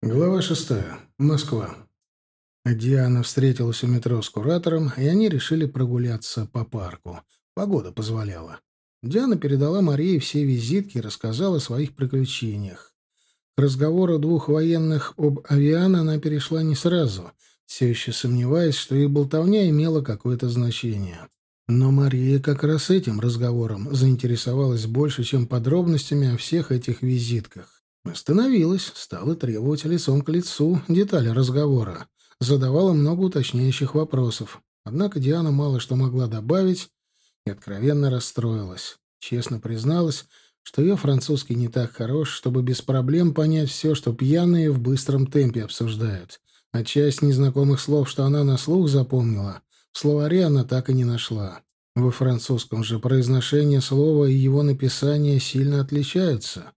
Глава шестая. Москва. Диана встретилась у метро с куратором, и они решили прогуляться по парку. Погода позволяла. Диана передала Марии все визитки и рассказала о своих приключениях. К разговору двух военных об авиан она перешла не сразу, все еще сомневаясь, что их болтовня имела какое-то значение. Но Мария как раз этим разговором заинтересовалась больше, чем подробностями о всех этих визитках. Остановилась, стала требовать лицом к лицу детали разговора. Задавала много уточняющих вопросов. Однако Диана мало что могла добавить и откровенно расстроилась. Честно призналась, что ее французский не так хорош, чтобы без проблем понять все, что пьяные в быстром темпе обсуждают. А часть незнакомых слов, что она на слух запомнила, в словаре она так и не нашла. Во французском же произношение слова и его написание сильно отличаются.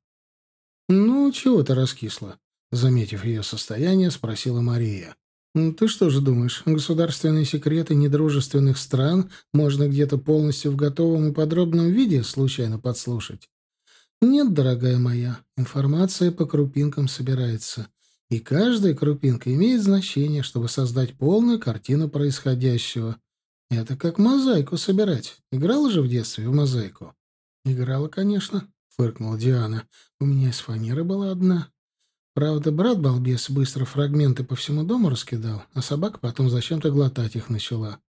«Ну, чего ты раскисла?» Заметив ее состояние, спросила Мария. «Ты что же думаешь, государственные секреты недружественных стран можно где-то полностью в готовом и подробном виде случайно подслушать?» «Нет, дорогая моя, информация по крупинкам собирается, и каждая крупинка имеет значение, чтобы создать полную картину происходящего. Это как мозаику собирать. Играла же в детстве в мозаику?» «Играла, конечно», — фыркнула Диана. «У меня из фанеры была одна. Правда, брат-балбес быстро фрагменты по всему дому раскидал, а собака потом зачем-то глотать их начала».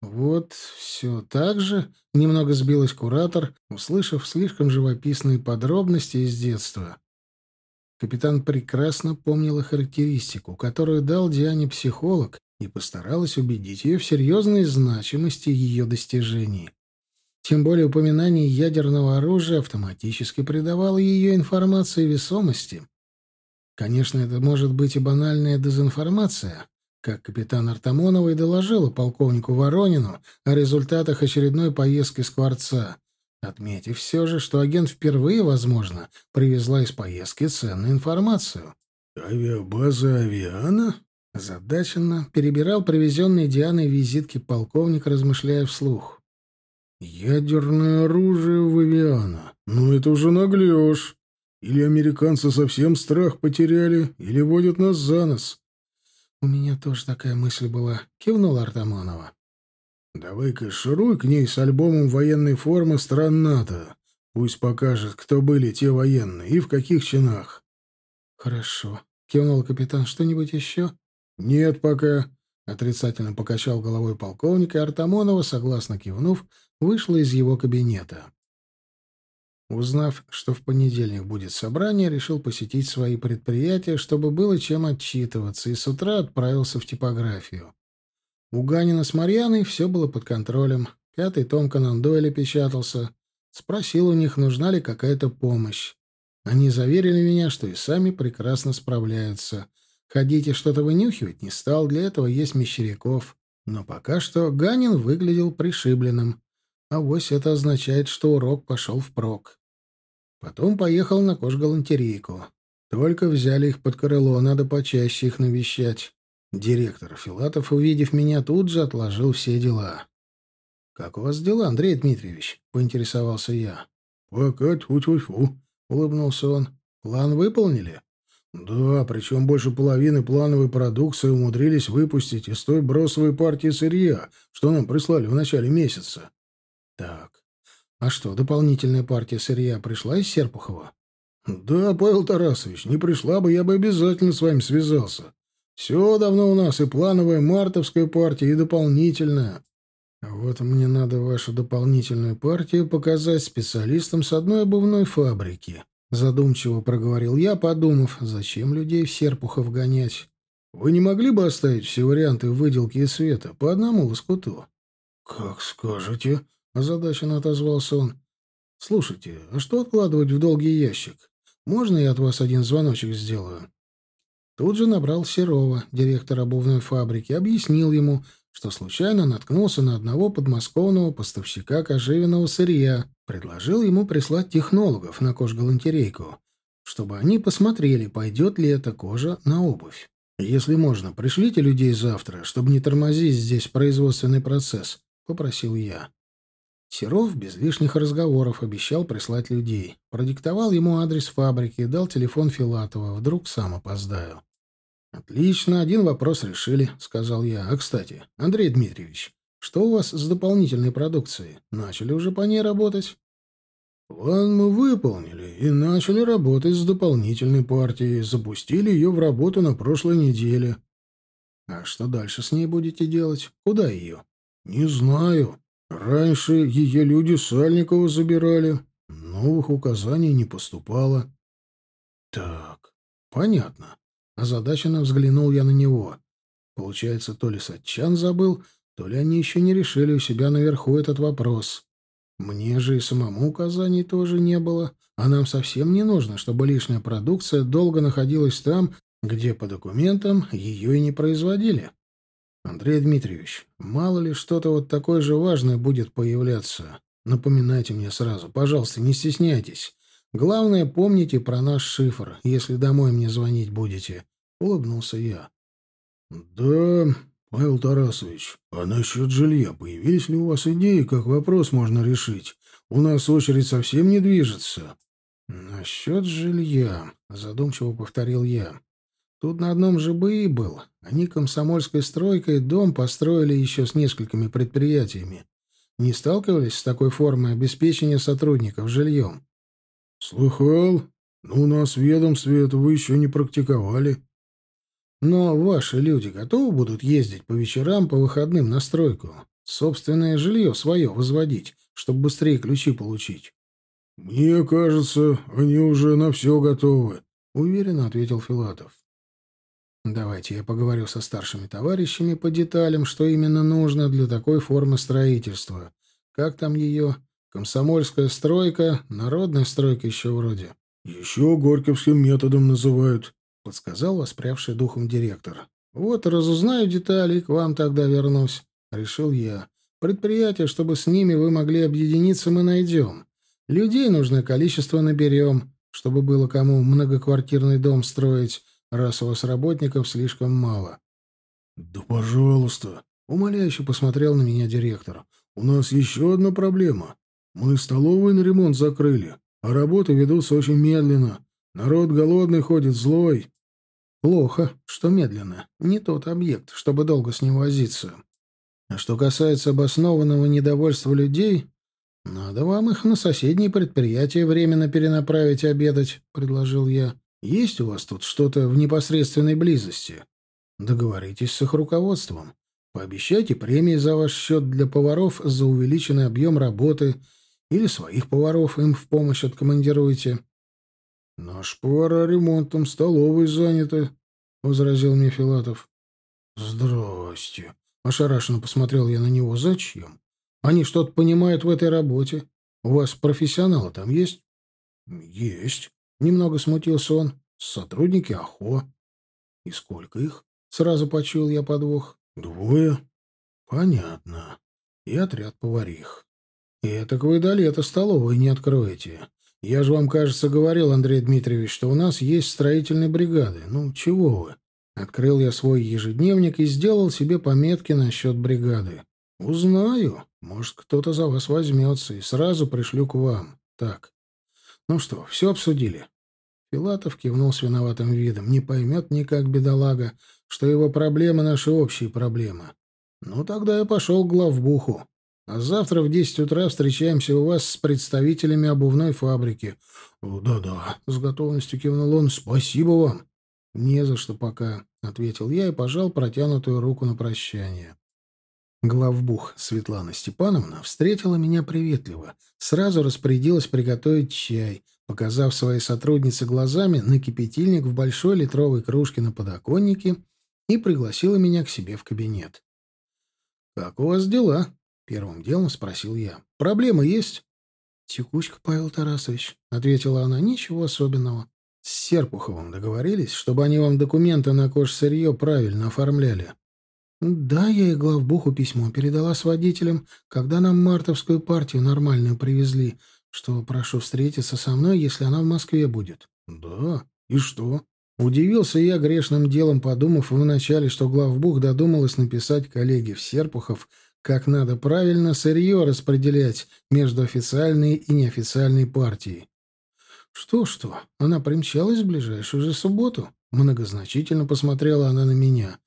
«Вот все так же», — немного сбилась куратор, услышав слишком живописные подробности из детства. Капитан прекрасно помнила характеристику, которую дал Диане психолог, и постаралась убедить ее в серьезной значимости ее достижений. Тем более упоминание ядерного оружия автоматически придавало ее информации весомости. Конечно, это может быть и банальная дезинформация, как капитан Артамонова и доложила полковнику Воронину о результатах очередной поездки Скворца, отметив все же, что агент впервые, возможно, привезла из поездки ценную информацию. «Авиабаза Авиана?» Задаченно перебирал привезенные Дианой визитки полковник, размышляя вслух. Ядерное оружие в Авиана. Ну это уже наглешь. Или американцы совсем страх потеряли, или водят нас за нос. У меня тоже такая мысль была, кивнула Артамонова. Давай-ка шуруй к ней с альбомом военной формы стран НАТО. Пусть покажет, кто были те военные и в каких чинах. Хорошо. Кивнул капитан. Что-нибудь еще? Нет пока. Отрицательно покачал головой полковник, и Артамонова, согласно кивнув, вышла из его кабинета. Узнав, что в понедельник будет собрание, решил посетить свои предприятия, чтобы было чем отчитываться, и с утра отправился в типографию. У Ганина с Марьяной все было под контролем. Пятый том Конан Дойля печатался. Спросил у них, нужна ли какая-то помощь. Они заверили меня, что и сами прекрасно справляются. Ходить и что-то вынюхивать не стал, для этого есть Мещеряков. Но пока что Ганин выглядел пришибленным. А вось это означает, что урок пошел впрок. Потом поехал на кожгалантерейку. Только взяли их под крыло, надо почаще их навещать. Директор Филатов, увидев меня, тут же отложил все дела. «Как у вас дела, Андрей Дмитриевич?» — поинтересовался я. «Пока тьфу-тьфу-тьфу», — улыбнулся он. «План выполнили?» «Да, причем больше половины плановой продукции умудрились выпустить из той бросовой партии сырья, что нам прислали в начале месяца». Так. А что, дополнительная партия сырья пришла из Серпухова? Да, Павел Тарасович, не пришла бы, я бы обязательно с вами связался. Все давно у нас и плановая мартовская партия, и дополнительная. Вот мне надо вашу дополнительную партию показать специалистам с одной обувной фабрики. Задумчиво проговорил я, подумав, зачем людей в Серпухов гонять. Вы не могли бы оставить все варианты выделки и света по одному лоскуту? — Как скажете, — озадаченно отозвался он. «Слушайте, а что откладывать в долгий ящик? Можно я от вас один звоночек сделаю?» Тут же набрал Серова, директора обувной фабрики, объяснил ему, что случайно наткнулся на одного подмосковного поставщика кожевенного сырья, предложил ему прислать технологов на кожгалантерейку, чтобы они посмотрели, пойдет ли эта кожа на обувь. «Если можно, пришлите людей завтра, чтобы не тормозить здесь производственный процесс», — попросил я. Серов без лишних разговоров обещал прислать людей. Продиктовал ему адрес фабрики, дал телефон Филатова. Вдруг сам опоздаю. «Отлично, один вопрос решили», — сказал я. «А, кстати, Андрей Дмитриевич, что у вас с дополнительной продукцией? Начали уже по ней работать?» «План мы выполнили и начали работать с дополнительной партией. Запустили ее в работу на прошлой неделе». «А что дальше с ней будете делать? Куда ее?» «Не знаю. Раньше ее люди Сальникова забирали. Новых указаний не поступало. Так, понятно. Озадаченно взглянул я на него. Получается, то ли Сатчан забыл, то ли они еще не решили у себя наверху этот вопрос. Мне же и самому указаний тоже не было, а нам совсем не нужно, чтобы лишняя продукция долго находилась там, где по документам ее и не производили. Андрей Дмитриевич, мало ли что-то вот такое же важное будет появляться. Напоминайте мне сразу, пожалуйста, не стесняйтесь. Главное, помните про наш шифр, если домой мне звонить будете. Улыбнулся я. Да, Павел Тарасович, а насчет жилья появились ли у вас идеи, как вопрос можно решить? У нас очередь совсем не движется. Насчет жилья, задумчиво повторил я. Тут на одном ЖБИ был. Они комсомольской стройкой дом построили еще с несколькими предприятиями. Не сталкивались с такой формой обеспечения сотрудников жильем? Слыхал. Но у нас в ведомстве этого еще не практиковали. Но ваши люди готовы будут ездить по вечерам, по выходным на стройку? Собственное жилье свое возводить, чтобы быстрее ключи получить? Мне кажется, они уже на все готовы, — уверенно ответил Филатов. Давайте я поговорю со старшими товарищами по деталям, что именно нужно для такой формы строительства. Как там ее? Комсомольская стройка, народная стройка еще вроде. Еще горьковским методом называют, — подсказал воспрявший духом директор. Вот разузнаю детали и к вам тогда вернусь, — решил я. Предприятие, чтобы с ними вы могли объединиться, мы найдем. Людей нужное количество наберем, чтобы было кому многоквартирный дом строить раз у вас работников слишком мало. — Да пожалуйста, — умоляюще посмотрел на меня директор. — У нас еще одна проблема. Мы столовую на ремонт закрыли, а работы ведутся очень медленно. Народ голодный ходит, злой. — Плохо, что медленно. Не тот объект, чтобы долго с ним возиться. А что касается обоснованного недовольства людей, надо вам их на соседние предприятия временно перенаправить обедать, — предложил я. Есть у вас тут что-то в непосредственной близости? Договоритесь с их руководством. Пообещайте премии за ваш счет для поваров за увеличенный объем работы или своих поваров им в помощь откомандируйте. — Наш повара ремонтом столовой заняты, — возразил мне Филатов. — Здрасте. Ошарашенно посмотрел я на него. Зачем? Они что-то понимают в этой работе. У вас профессионалы там есть? — Есть. Немного смутился он. Сотрудники АХО. И сколько их? Сразу почуял я подвох. Двое. Понятно. И отряд поварих. Это вы до лета столовой не откроете. Я же вам, кажется, говорил, Андрей Дмитриевич, что у нас есть строительные бригады. Ну, чего вы? Открыл я свой ежедневник и сделал себе пометки насчет бригады. Узнаю. Может, кто-то за вас возьмется, и сразу пришлю к вам. Так, ну что, все обсудили? Филатов кивнул с виноватым видом. Не поймет никак бедолага, что его проблемы — наши общие проблемы. Ну, тогда я пошел к главбуху. А завтра в десять утра встречаемся у вас с представителями обувной фабрики. «Да-да», — с готовностью кивнул он. «Спасибо вам». «Не за что пока», — ответил я и пожал протянутую руку на прощание. Главбух Светлана Степановна встретила меня приветливо, сразу распорядилась приготовить чай, показав своей сотруднице глазами на кипятильник в большой литровой кружке на подоконнике и пригласила меня к себе в кабинет. «Как у вас дела?» — первым делом спросил я. «Проблемы есть?» «Текучка, Павел Тарасович», — ответила она. «Ничего особенного. С Серпуховым договорились, чтобы они вам документы на кожсырье правильно оформляли?» «Да, я и главбуху письмо передала с водителем, когда нам мартовскую партию нормальную привезли, что прошу встретиться со мной, если она в Москве будет». «Да? И что?» Удивился я грешным делом, подумав вначале, что главбух додумалась написать коллеге в Серпухов, как надо правильно сырье распределять между официальной и неофициальной партией. Что-что, она примчалась в ближайшую же субботу. Многозначительно посмотрела она на меня.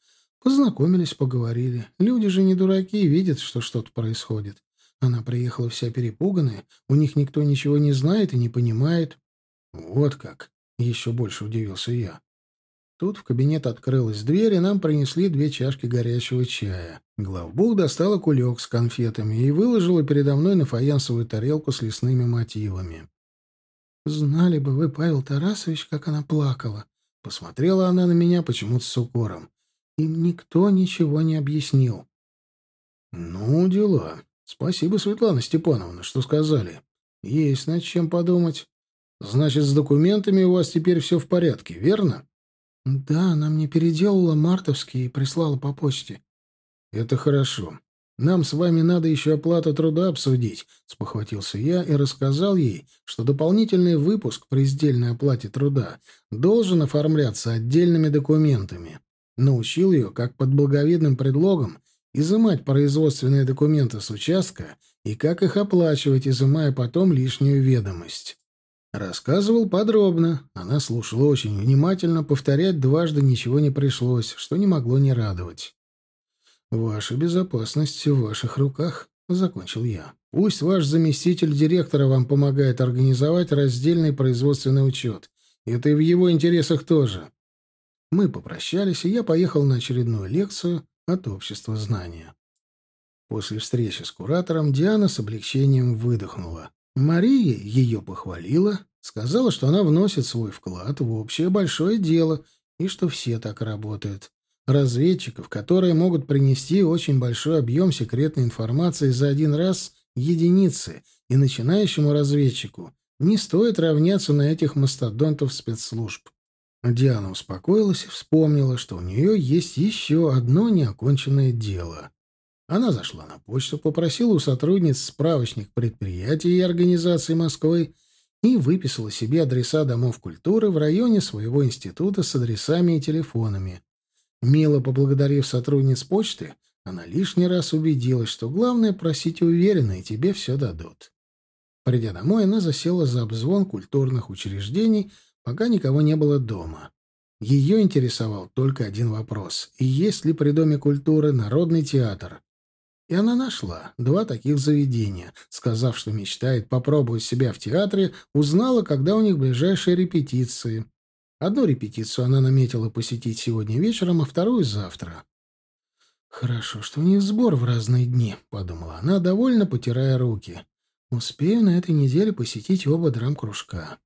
Познакомились, поговорили. Люди же не дураки, видят, что что-то происходит. Она приехала вся перепуганная, у них никто ничего не знает и не понимает. Вот как. Еще больше удивился я. Тут в кабинет открылась дверь, и нам принесли две чашки горячего чая. Главбух достала кулек с конфетами и выложила передо мной на фаянсовую тарелку с лесными мотивами. «Знали бы вы, Павел Тарасович, как она плакала!» Посмотрела она на меня почему-то с укором. Им никто ничего не объяснил. «Ну, дела. Спасибо, Светлана Степановна, что сказали. Есть над чем подумать. Значит, с документами у вас теперь все в порядке, верно?» «Да, она мне переделала мартовские и прислала по почте». «Это хорошо. Нам с вами надо еще оплату труда обсудить», — спохватился я и рассказал ей, что дополнительный выпуск при сдельной оплате труда должен оформляться отдельными документами. Научил ее, как под благовидным предлогом изымать производственные документы с участка и как их оплачивать, изымая потом лишнюю ведомость. Рассказывал подробно, она слушала очень внимательно, повторять дважды ничего не пришлось, что не могло не радовать. «Ваша безопасность в ваших руках», — закончил я. «Пусть ваш заместитель директора вам помогает организовать раздельный производственный учет. Это и в его интересах тоже». Мы попрощались, и я поехал на очередную лекцию от общества знания. После встречи с куратором Диана с облегчением выдохнула. Мария ее похвалила, сказала, что она вносит свой вклад в общее большое дело и что все так работают. Разведчиков, которые могут принести очень большой объем секретной информации за один раз, единицы, и начинающему разведчику не стоит равняться на этих мастодонтов спецслужб. Диана успокоилась и вспомнила, что у нее есть еще одно неоконченное дело. Она зашла на почту, попросила у сотрудниц справочник предприятий и организаций Москвы и выписала себе адреса домов культуры в районе своего института с адресами и телефонами. Мило поблагодарив сотрудниц почты, она лишний раз убедилась, что главное — просить уверенно, и тебе все дадут. Придя домой, она засела за обзвон культурных учреждений, пока никого не было дома. Ее интересовал только один вопрос — есть ли при Доме культуры народный театр? И она нашла два таких заведения. Сказав, что мечтает попробовать себя в театре, узнала, когда у них ближайшие репетиции. Одну репетицию она наметила посетить сегодня вечером, а вторую — завтра. «Хорошо, что у них сбор в разные дни», — подумала она, довольно потирая руки. «Успею на этой неделе посетить оба драм-кружка».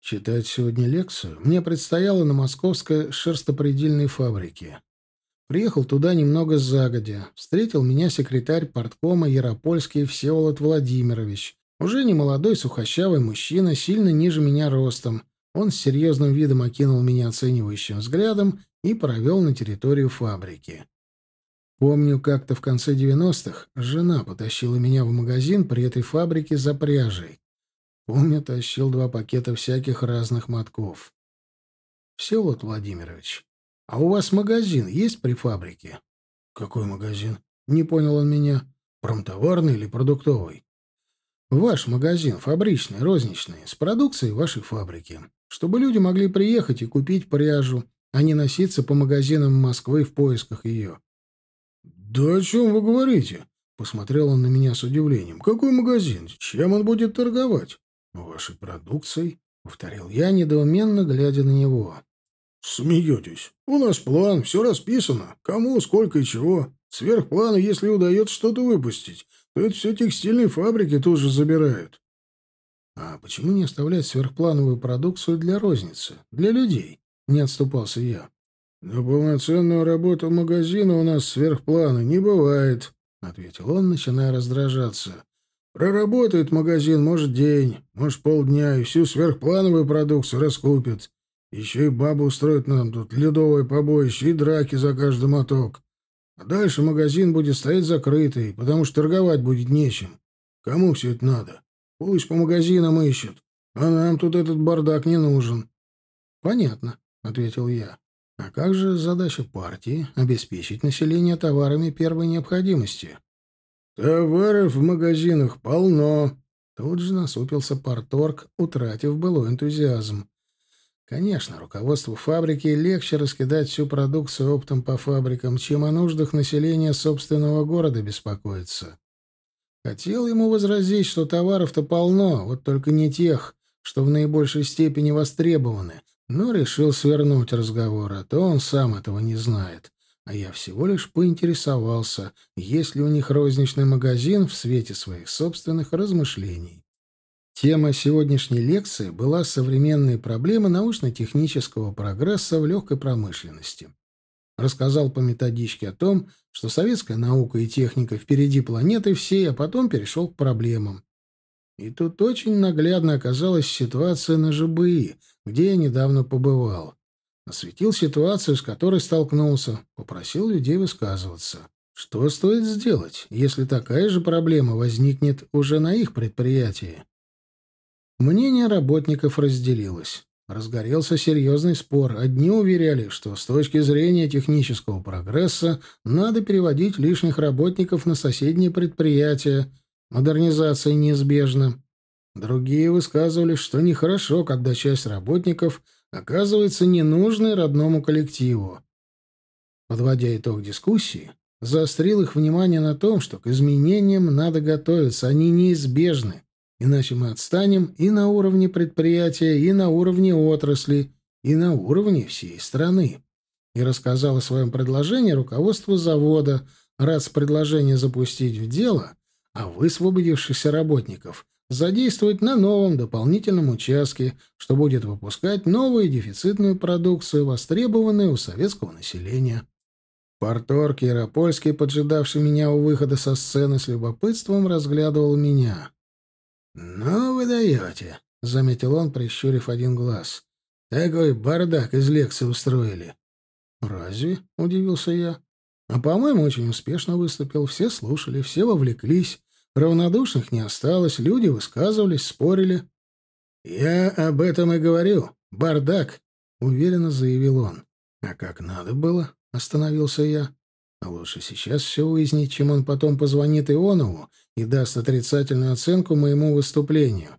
Читать сегодня лекцию мне предстояло на московской шерстопредельной фабрике. Приехал туда немного загодя. Встретил меня секретарь порткома Яропольский Всеволод Владимирович. Уже не молодой сухощавый мужчина, сильно ниже меня ростом. Он с серьезным видом окинул меня оценивающим взглядом и провел на территорию фабрики. Помню, как-то в конце девяностых жена потащила меня в магазин при этой фабрике за пряжей. Помню, тащил два пакета всяких разных мотков. Всеволод Владимирович, «А у вас магазин есть при фабрике?» «Какой магазин?» «Не понял он меня. Промтоварный или продуктовый?» «Ваш магазин, фабричный, розничный, с продукцией вашей фабрики, чтобы люди могли приехать и купить пряжу, а не носиться по магазинам Москвы в поисках ее». «Да о чем вы говорите?» — посмотрел он на меня с удивлением. «Какой магазин? Чем он будет торговать?» «Вашей продукцией», — повторил я, недоуменно глядя на него. «Смеетесь. У нас план, все расписано. Кому, сколько и чего. Сверх плана, если удается что-то выпустить, то это все текстильные фабрики тоже забирают». «А почему не оставлять сверхплановую продукцию для розницы, для людей?» — не отступался я. «На полноценную работу магазина у нас сверхплана не бывает», — ответил он, начиная раздражаться. «Проработает магазин, может, день, может, полдня, и всю сверхплановую продукцию раскупит. Еще и бабы устроят нам тут ледовое побоище и драки за каждый моток. А дальше магазин будет стоять закрытый, потому что торговать будет нечем. Кому все это надо? Пусть по магазинам ищут. А нам тут этот бардак не нужен. — Понятно, — ответил я. — А как же задача партии — обеспечить население товарами первой необходимости? «Товаров в магазинах полно», — тут же насупился порторг, утратив былой энтузиазм. Конечно, руководству фабрики легче раскидать всю продукцию оптом по фабрикам, чем о нуждах населения собственного города беспокоиться. Хотел ему возразить, что товаров-то полно, вот только не тех, что в наибольшей степени востребованы, но решил свернуть разговор, а то он сам этого не знает. А я всего лишь поинтересовался, есть ли у них розничный магазин в свете своих собственных размышлений. Тема сегодняшней лекции была «Современные проблемы научно-технического прогресса в легкой промышленности». Рассказал по методичке о том, что советская наука и техника впереди планеты всей, а потом перешел к проблемам. И тут очень наглядно оказалась ситуация на ЖБИ, где я недавно побывал. Осветил ситуацию, с которой столкнулся, попросил людей высказываться. Что стоит сделать, если такая же проблема возникнет уже на их предприятии? Мнение работников разделилось. Разгорелся серьезный спор. Одни уверяли, что с точки зрения технического прогресса надо переводить лишних работников на соседние предприятия. Модернизация неизбежна. Другие высказывали, что нехорошо, когда часть работников оказывается ненужной родному коллективу. Подводя итог дискуссии, заострил их внимание на том, что к изменениям надо готовиться, они неизбежны. Иначе мы отстанем и на уровне предприятия, и на уровне отрасли, и на уровне всей страны. И рассказал о своем предложении руководству завода, раз предложение запустить в дело, а высвободившихся работников задействовать на новом дополнительном участке, что будет выпускать новую дефицитную продукцию, востребованную у советского населения. Порторг Яропольский, поджидавший меня у выхода со сцены, с любопытством разглядывал меня. «Ну вы даете», — заметил он, прищурив один глаз. «Такой бардак из лекции устроили». «Разве?» — удивился я. «А, по-моему, очень успешно выступил. Все слушали, все вовлеклись. Равнодушных не осталось, люди высказывались, спорили». «Я об этом и говорю. Бардак», — уверенно заявил он. «А как надо было?» — остановился я. Лучше сейчас все выяснить, чем он потом позвонит Ионову и даст отрицательную оценку моему выступлению.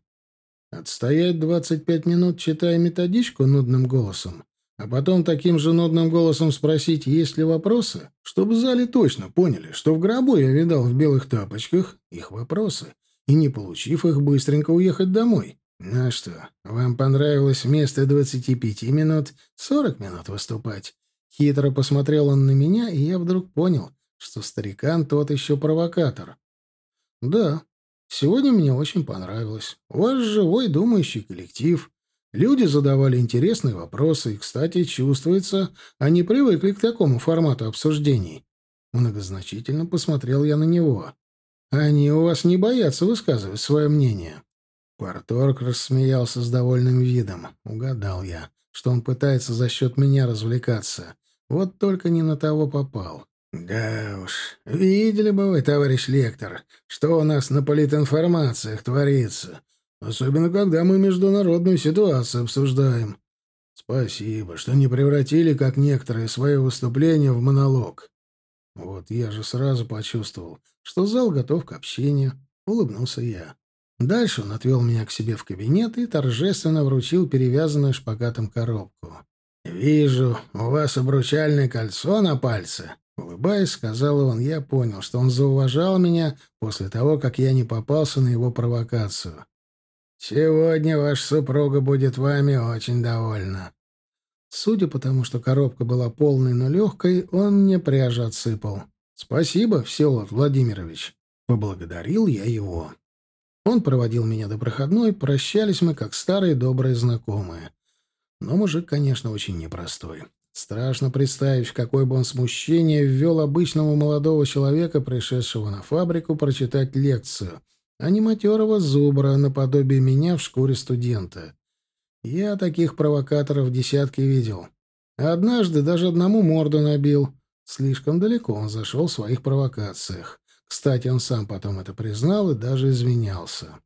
Отстоять двадцать пять минут, читая методичку нудным голосом, а потом таким же нудным голосом спросить, есть ли вопросы, чтобы в зале точно поняли, что в гробу я видал в белых тапочках их вопросы, и, не получив их, быстренько уехать домой. Ну что, вам понравилось вместо двадцати пяти минут сорок минут выступать? Хитро посмотрел он на меня, и я вдруг понял, что старикан тот еще провокатор. «Да, сегодня мне очень понравилось. У вас живой, думающий коллектив. Люди задавали интересные вопросы, и, кстати, чувствуется, они привыкли к такому формату обсуждений». Многозначительно посмотрел я на него. «Они у вас не боятся высказывать свое мнение». Порторг рассмеялся с довольным видом. Угадал я, что он пытается за счет меня развлекаться. Вот только не на того попал. Да уж, видели бы вы, товарищ лектор, что у нас на политинформациях творится. Особенно, когда мы международную ситуацию обсуждаем. Спасибо, что не превратили, как некоторые, свое выступление в монолог. Вот я же сразу почувствовал, что зал готов к общению. Улыбнулся я. Дальше он отвел меня к себе в кабинет и торжественно вручил перевязанную шпагатом коробку. «Вижу, у вас обручальное кольцо на пальце», — улыбаясь, сказал он. Я понял, что он зауважал меня после того, как я не попался на его провокацию. «Сегодня ваша супруга будет вами очень довольна». Судя по тому, что коробка была полной, но легкой, он мне пряжу отсыпал. «Спасибо, Всеволод Владимирович». Поблагодарил я его. Он проводил меня до проходной, прощались мы, как старые добрые знакомые. Но мужик, конечно, очень непростой. Страшно представить, в какое бы он смущение ввел обычного молодого человека, пришедшего на фабрику прочитать лекцию, а не матерого зубра наподобие меня в шкуре студента. Я таких провокаторов десятки видел. Однажды даже одному морду набил. Слишком далеко он зашел в своих провокациях. Кстати, он сам потом это признал и даже извинялся.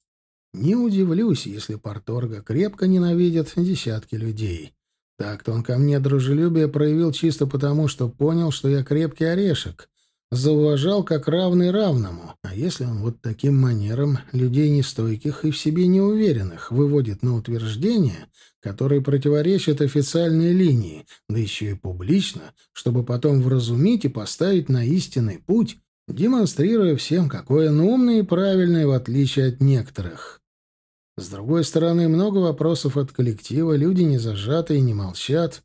Не удивлюсь, если Порторга крепко ненавидят десятки людей. Так-то он ко мне дружелюбие проявил чисто потому, что понял, что я крепкий орешек, зауважал как равный равному. А если он вот таким манером людей нестойких и в себе неуверенных выводит на утверждения, которые противоречат официальной линии, да еще и публично, чтобы потом вразумить и поставить на истинный путь, демонстрируя всем, какой он умный и правильный, в отличие от некоторых. С другой стороны, много вопросов от коллектива, люди не зажаты и не молчат,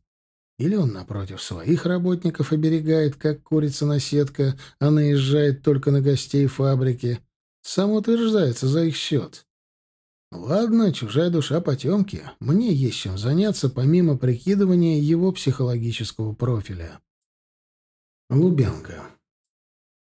или он, напротив, своих работников оберегает, как курица-наседка, а наезжает только на гостей фабрики. Самоутверждается за их счет. Ладно, чужая душа потемки. Мне есть чем заняться, помимо прикидывания его психологического профиля. Лубянка.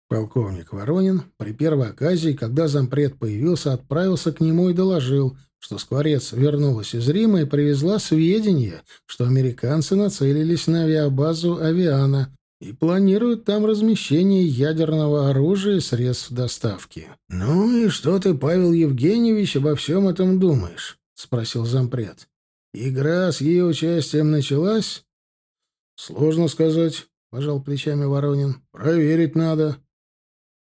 Полковник Воронин при первой оказии, когда зампред появился, отправился к нему и доложил, что Скворец вернулась из Рима и привезла сведения, что американцы нацелились на авиабазу «Авиана» и планируют там размещение ядерного оружия и средств доставки. «Ну и что ты, Павел Евгеньевич, обо всем этом думаешь?» — спросил зампред. «Игра с ее участием началась?» «Сложно сказать», — пожал плечами Воронин. «Проверить надо».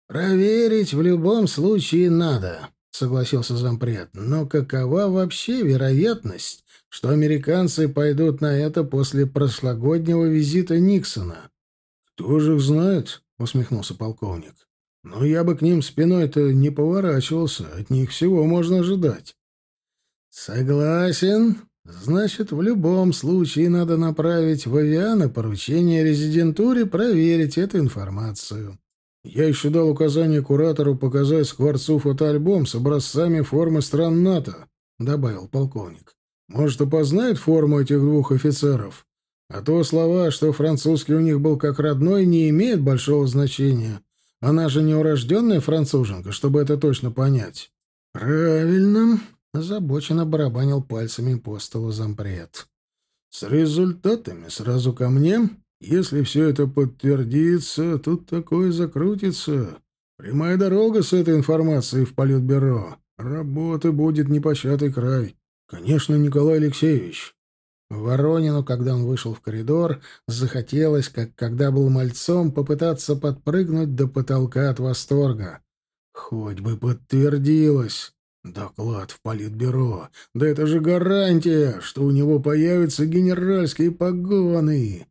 «Проверить в любом случае надо», — согласился зампред. «Но какова вообще вероятность, что американцы пойдут на это после прошлогоднего визита Никсона?» «Кто же их знает?» — усмехнулся полковник. «Но я бы к ним спиной-то не поворачивался. От них всего можно ожидать». «Согласен. Значит, в любом случае надо направить в авиано поручение резидентуре проверить эту информацию». Я еще дал указание куратору показать Скворцу фотоальбом с образцами формы стран НАТО, — добавил полковник. Может, опознает форму этих двух офицеров? А то слова, что французский у них был как родной, не имеют большого значения. Она же не урожденная француженка, чтобы это точно понять. — Правильно, — озабоченно барабанил пальцами по столу зампред. — С результатами сразу ко мне если все это подтвердится, тут такое закрутится. Прямая дорога с этой информацией в Политбюро. Работы будет непочатый край. Конечно, Николай Алексеевич. Воронину, когда он вышел в коридор, захотелось, как когда был мальцом, попытаться подпрыгнуть до потолка от восторга. Хоть бы подтвердилось. Доклад в Политбюро. Да это же гарантия, что у него появятся генеральские погоны.